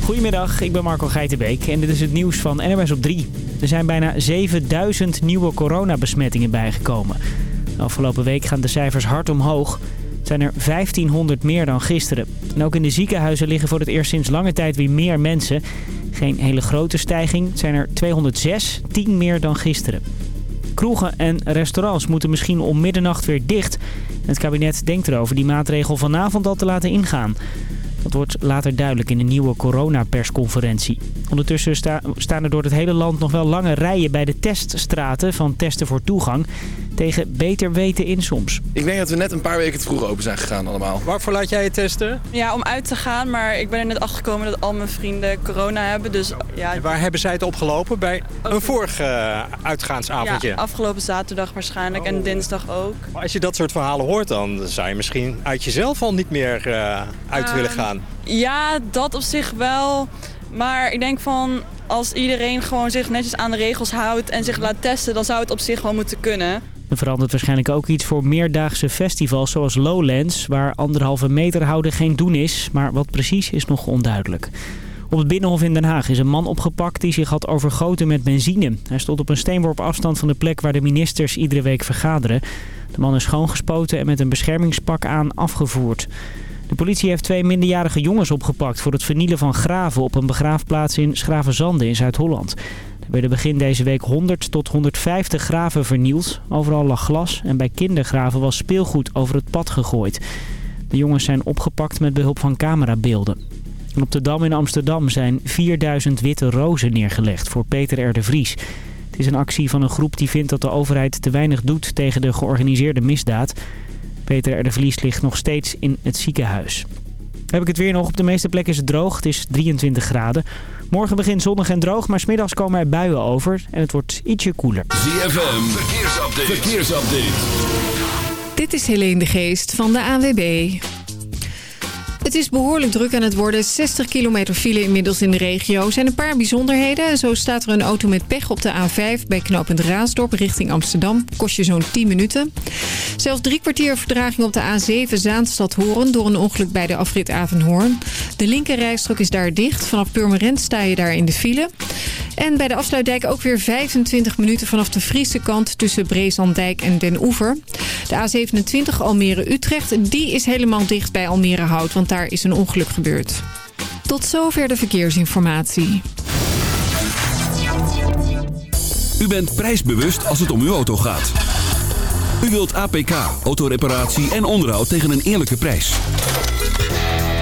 Goedemiddag, ik ben Marco Geitenbeek en dit is het nieuws van NMS op 3. Er zijn bijna 7000 nieuwe coronabesmettingen bijgekomen. De afgelopen week gaan de cijfers hard omhoog. Het zijn er 1500 meer dan gisteren. En ook in de ziekenhuizen liggen voor het eerst sinds lange tijd weer meer mensen. Geen hele grote stijging, het zijn er 206, 10 meer dan gisteren. Kroegen en restaurants moeten misschien om middernacht weer dicht. Het kabinet denkt erover die maatregel vanavond al te laten ingaan. Dat wordt later duidelijk in de nieuwe coronapersconferentie. Ondertussen staan er door het hele land nog wel lange rijen bij de teststraten van testen voor toegang tegen beter weten in soms. Ik denk dat we net een paar weken te vroeg open zijn gegaan allemaal. Waarvoor laat jij je testen? Ja, om uit te gaan, maar ik ben er net achter gekomen dat al mijn vrienden corona hebben. Dus, ja. En waar hebben zij het opgelopen? Bij een vorig uitgaansavondje? Ja, afgelopen zaterdag waarschijnlijk en oh. dinsdag ook. Maar als je dat soort verhalen hoort, dan zou je misschien uit jezelf al niet meer eh, uit ehm, willen gaan. Ja, dat op zich wel. Maar ik denk van, als iedereen gewoon zich netjes aan de regels houdt en zich laat testen, dan zou het op zich wel moeten kunnen. Er verandert waarschijnlijk ook iets voor meerdaagse festivals zoals Lowlands... waar anderhalve meter houden geen doen is, maar wat precies is nog onduidelijk. Op het Binnenhof in Den Haag is een man opgepakt die zich had overgoten met benzine. Hij stond op een steenworp afstand van de plek waar de ministers iedere week vergaderen. De man is schoongespoten en met een beschermingspak aan afgevoerd. De politie heeft twee minderjarige jongens opgepakt voor het vernielen van graven op een begraafplaats in Schravenzande in Zuid-Holland de begin deze week 100 tot 150 graven vernield. Overal lag glas en bij kindergraven was speelgoed over het pad gegooid. De jongens zijn opgepakt met behulp van camerabeelden. En op de Dam in Amsterdam zijn 4000 witte rozen neergelegd voor Peter R. de Vries. Het is een actie van een groep die vindt dat de overheid te weinig doet tegen de georganiseerde misdaad. Peter R. Vries ligt nog steeds in het ziekenhuis. Heb ik het weer nog. Op de meeste plekken is het droog. Het is 23 graden. Morgen begint zonnig en droog, maar smiddags komen er buien over. En het wordt ietsje koeler. ZFM, verkeersupdate. verkeersupdate. Dit is Helene de Geest van de AWB. Het is behoorlijk druk aan het worden. 60 kilometer file inmiddels in de regio. zijn een paar bijzonderheden. Zo staat er een auto met pech op de A5 bij knooppunt Raasdorp richting Amsterdam. Kost je zo'n 10 minuten. Zelfs drie kwartier verdraging op de A7 Zaanstad-Hoorn... door een ongeluk bij de afrit Avenhoorn. De linkerrijstrook is daar dicht. Vanaf Purmerend sta je daar in de file. En bij de afsluitdijk ook weer 25 minuten vanaf de Friese kant... tussen Breeslanddijk en Den Oever. De A27 Almere-Utrecht, die is helemaal dicht bij Almere Hout... want daar is een ongeluk gebeurd. Tot zover de verkeersinformatie. U bent prijsbewust als het om uw auto gaat. U wilt APK, autoreparatie en onderhoud tegen een eerlijke prijs.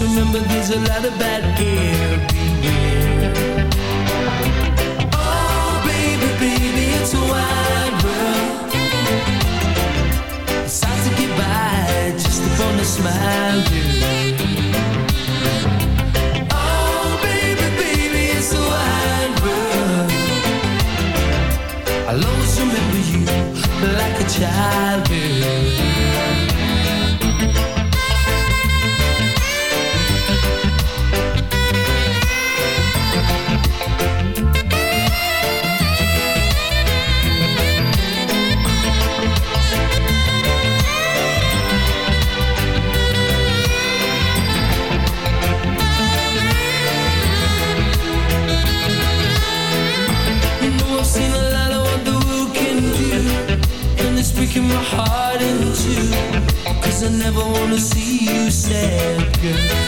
remember there's a lot of bad gear Oh baby, baby, it's a world It's hard to get by just upon a smile, Oh baby, baby, it's a world I'll always remember you like a child going to see you sad girl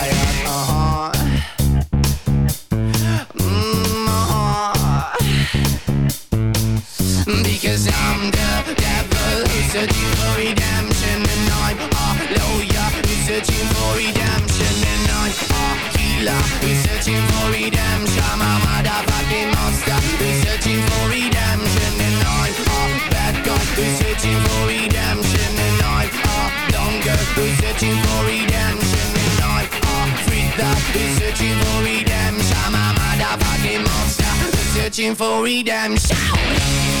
searching for redemption and I'm a lawyer who's searching for redemption and I'm a healer who's searching for redemption I'm a motherfucking monster who's searching for redemption and I'm a bad guy who's searching for redemption and I'm a long girl who's searching for redemption and I'm a freak that who's searching for redemption I'm a motherfucking monster who's searching for redemption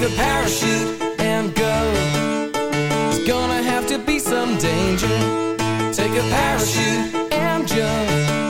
Take the parachute and go. It's gonna have to be some danger. Take a parachute and jump.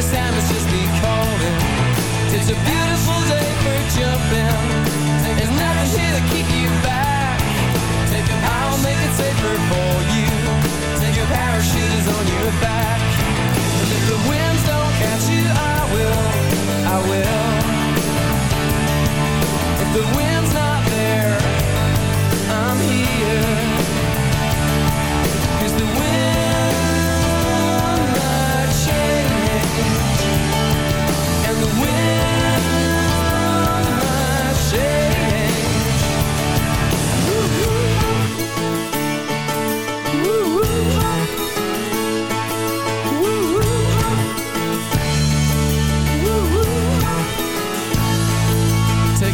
first time it's calling. It's a beautiful day for jumping. There's nothing here to keep you back. I'll make it safer for you. Take Your parachute is on your back. And if the winds don't catch you, I will. I will. If the winds not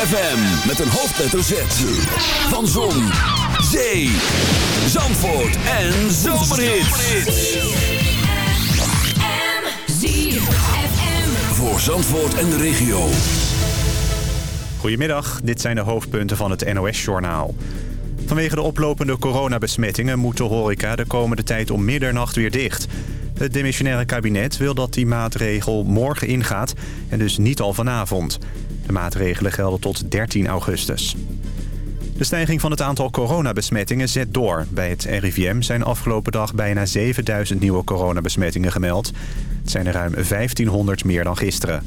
FM met een hoofdletter Z. Van Zon, Zee, Zandvoort en FM Voor Zandvoort en de regio. Goedemiddag, dit zijn de hoofdpunten van het NOS-journaal. Vanwege de oplopende coronabesmettingen moet de horeca de komende tijd om middernacht weer dicht. Het demissionaire kabinet wil dat die maatregel morgen ingaat en dus niet al vanavond. De maatregelen gelden tot 13 augustus. De stijging van het aantal coronabesmettingen zet door. Bij het RIVM zijn afgelopen dag bijna 7000 nieuwe coronabesmettingen gemeld. Het zijn er ruim 1500 meer dan gisteren.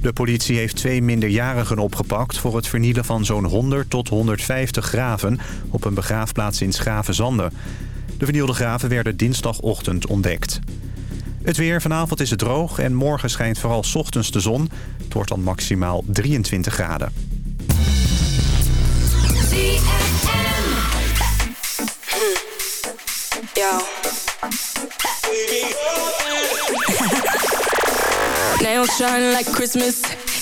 De politie heeft twee minderjarigen opgepakt voor het vernielen van zo'n 100 tot 150 graven op een begraafplaats in Schavenzanden. De vernielde graven werden dinsdagochtend ontdekt. Het weer vanavond is het droog en morgen schijnt vooral ochtends de zon. Het wordt dan maximaal 23 graden. Nails shine like Christmas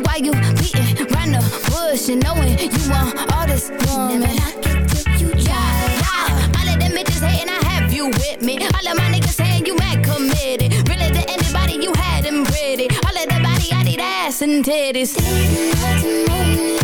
why you beating round the bush and knowing you want all this woman. You yeah, yeah. All of them bitches hating, I have you with me. All of my niggas saying you mad committed. Really to anybody, you had them pretty. All of the body, I need ass and titties. Didn't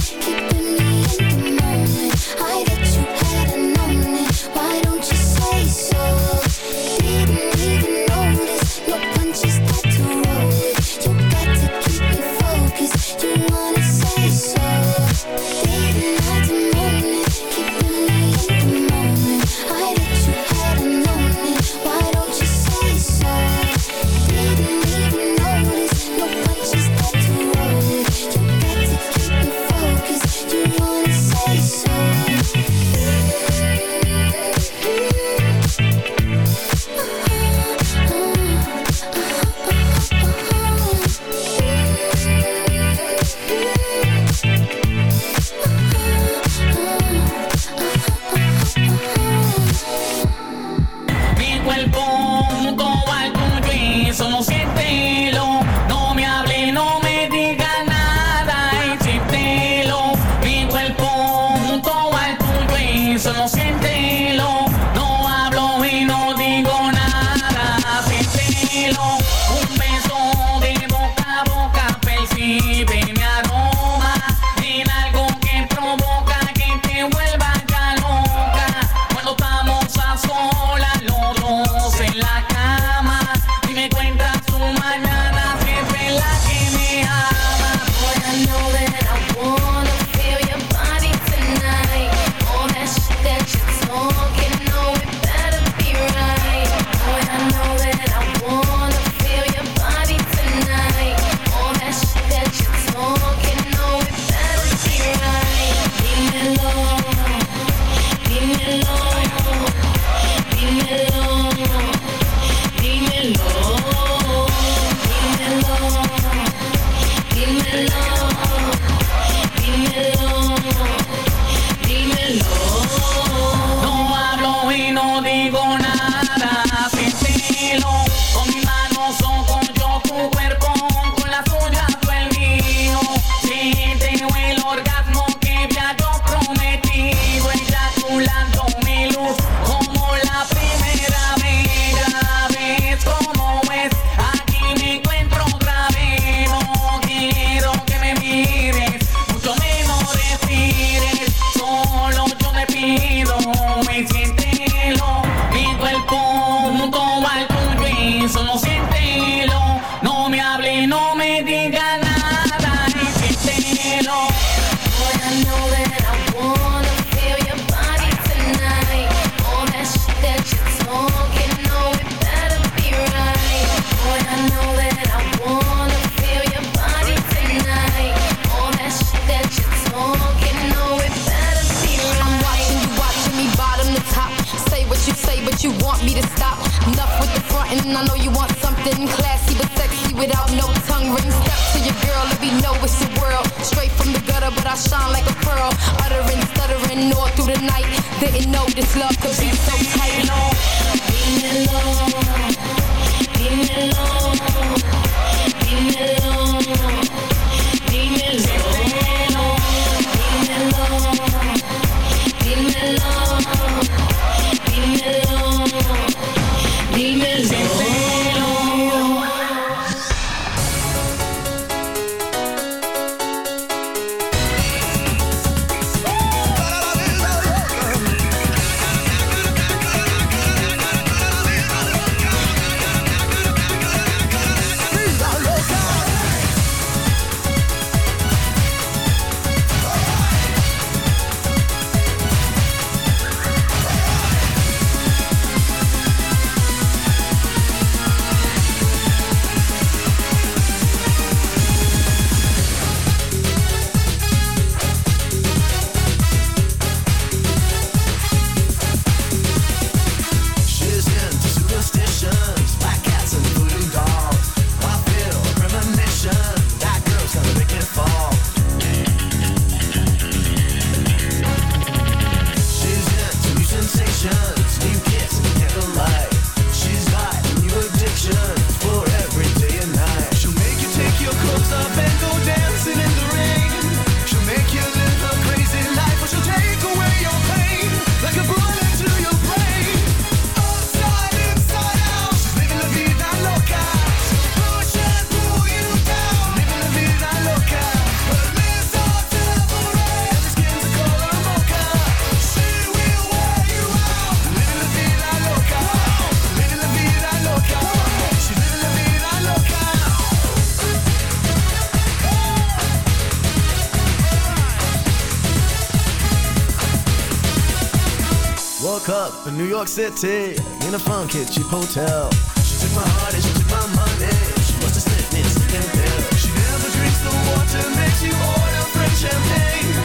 New York City, in a funky cheap hotel. She took my heart and she took my money. She wants to slipped me a sleeping pill. She never drinks the water, makes you order French champagne.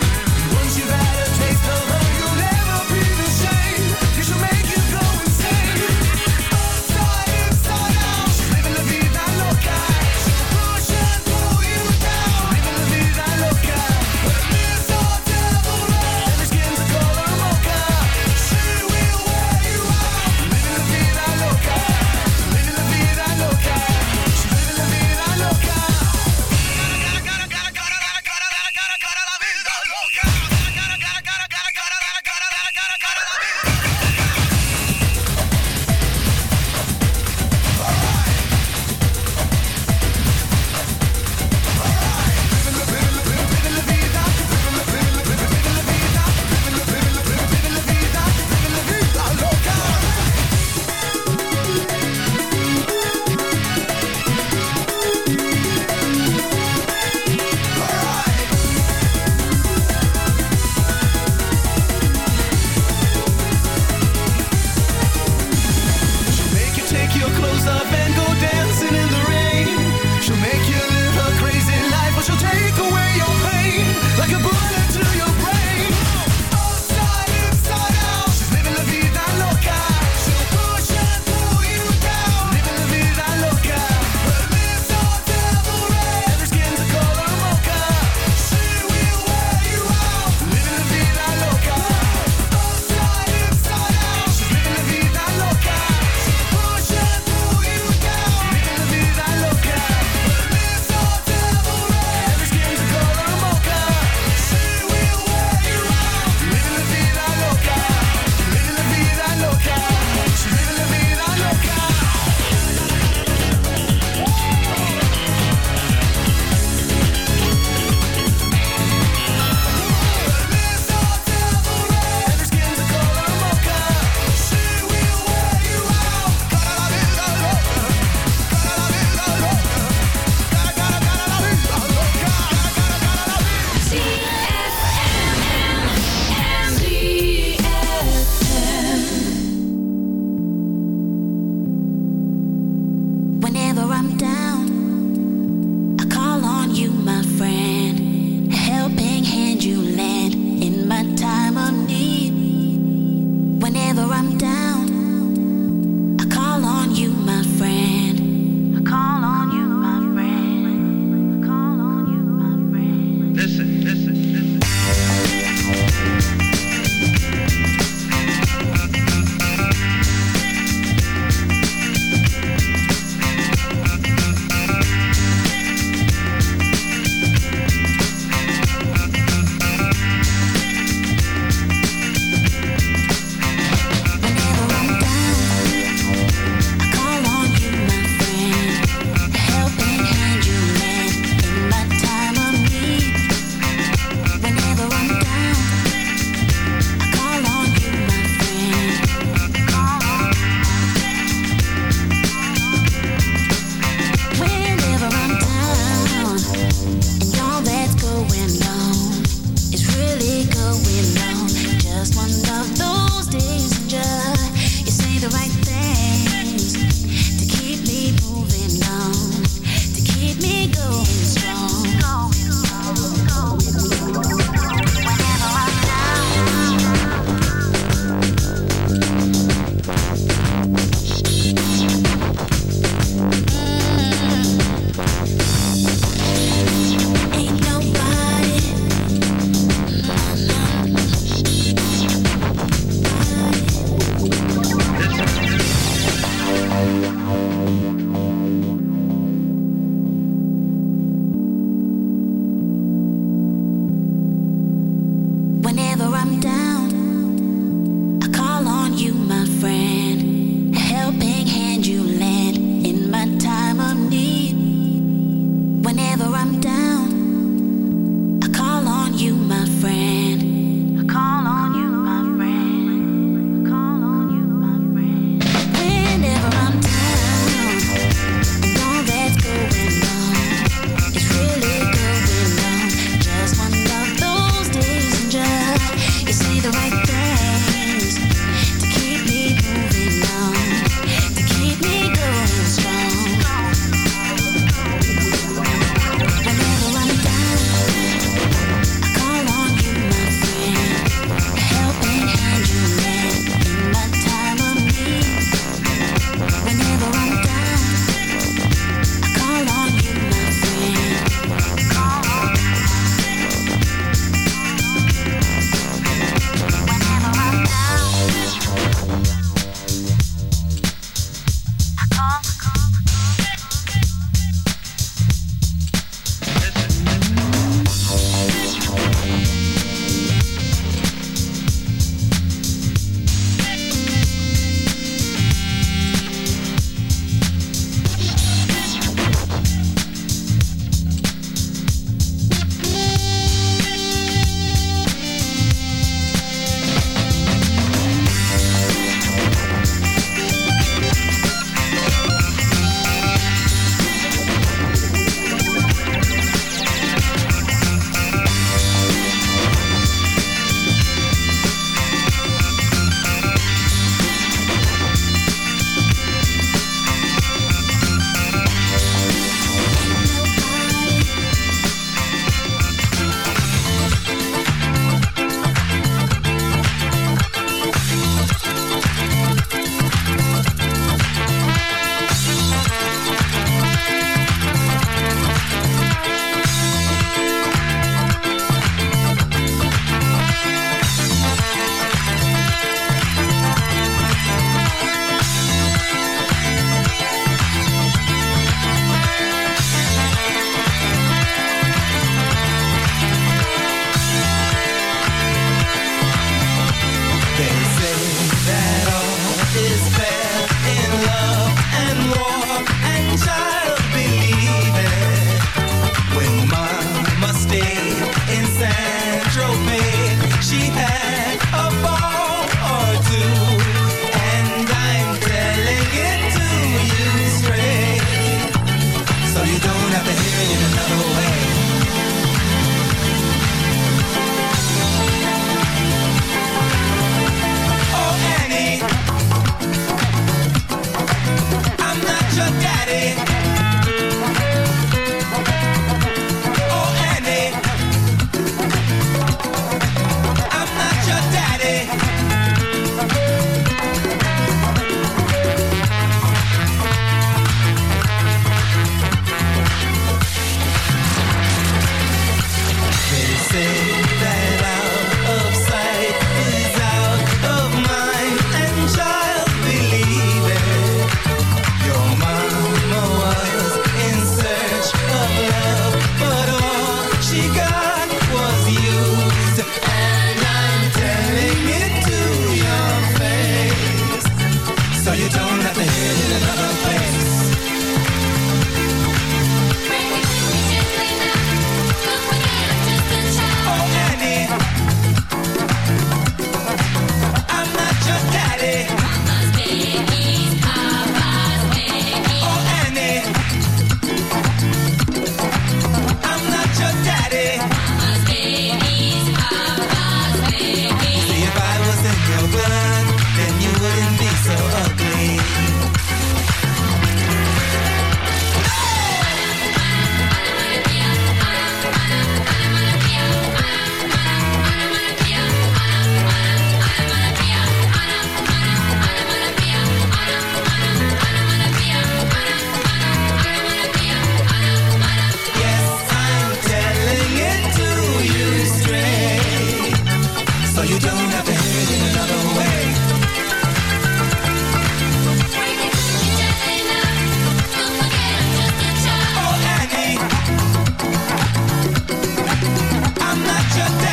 such day.